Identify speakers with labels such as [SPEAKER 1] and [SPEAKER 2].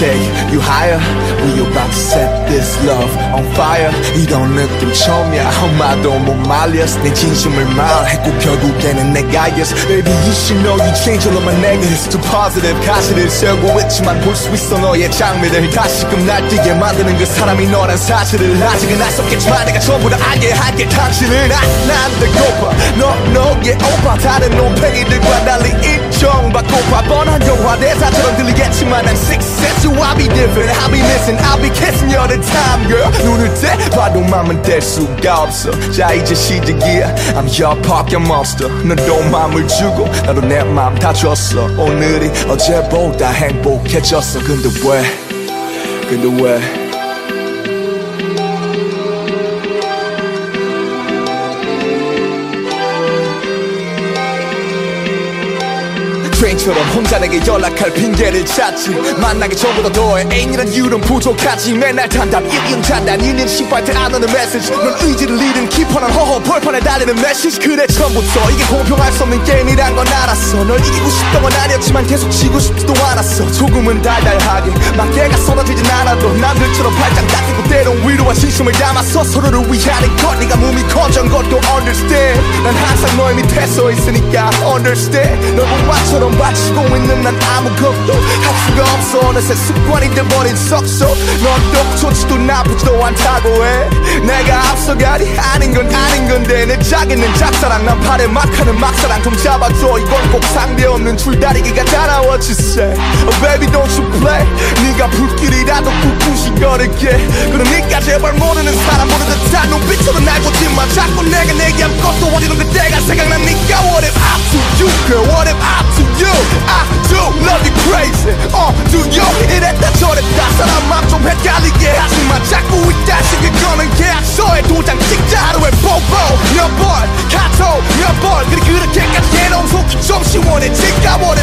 [SPEAKER 1] take you higher. We about to set this love on fire. 이런 느낌 처음이야. 엄마도 못 말렸어. 내 진심을 말했고 결국에는 내가 yes. Baby you should know you change all of my negatives to positive. 가시를 세우고 있지만 볼 수 있어 너의 장미를 다시금 날뛰게 만드는 그 사람이 너란 사실을 아직은 알 수 없겠지만 내가 전부 다 알게 할게 당신은 아난 배고파. 너 너의 오빠. 다른 놈팽이들과 달리 인정받고파. 뻔한 영화 대사처럼 들리겠지만 sense you I'll be different I'll be missing I'll be kissing you all the time girl 눈을 떼 봐도 맘은 뗄 수가 없어 자 이제 시작이야 I'm your pocket monster 너도 맘을 주고 나도 내 맘 다 줬어 오늘이 어제보다 행복해졌어 근데 왜 근데 왜 트레인처럼 혼자 내게 연락할 핑계를 찾지. 만나기 전보다 더해 애인이란 이유는 부족하지. 맨날 단답 1인 잔단 1년 신발대 안 오는 메시지. 넌 의지를 잃은 키퍼는 허허 벌판에 달리는 메시지. 그래 처음부터 이게 공평할 수 없는 게임이란 건 알았어. 널 이기고 싶던 건 아니었지만 계속 지고 싶지도 않았어. 조금은 달달하게 막대가 쏟아지진 않아도 남들처럼 때론 진심을 담아서 서로를 위하는 것. 네가 몸이 커진 것도 understand. 난 항상 너의 밑에 서 있으니까 understand. 널 공화처럼 바치고 있는 난 아무것도 할 수가 없어. 어느새 습관이 돼버린 석소. 넌또 좋지도 나쁘지도 않다고 해. 내가 앞서가니 아닌 건 아닌 건데 내 자기는 짝사랑 난 팔에 막하는 막사랑 좀 잡아줘. 이건 꼭 상대 없는 줄다리기가 따라 what you say oh baby don't you play. 네가 불길이라도 꿋꿋이 걸을게. 그러니까 제발 모르는 사람 모르는 듯한 눈빛으로 날 보지마. 자꾸 내가 내게 아무것도 어디론 그때가 생각나니까? What if I to you girl? What if I to you? I do love you crazy. Uh do you? 이랬다 저랬다. 사람 맘좀 헷갈리게 하지만 자꾸 이따시게 거는 계약서에 도장 찍자. 하루에 뽀뽀 몇번 카톡 몇번. 그리 그렇게까지 해놓은 속이 좀 시원해질까? If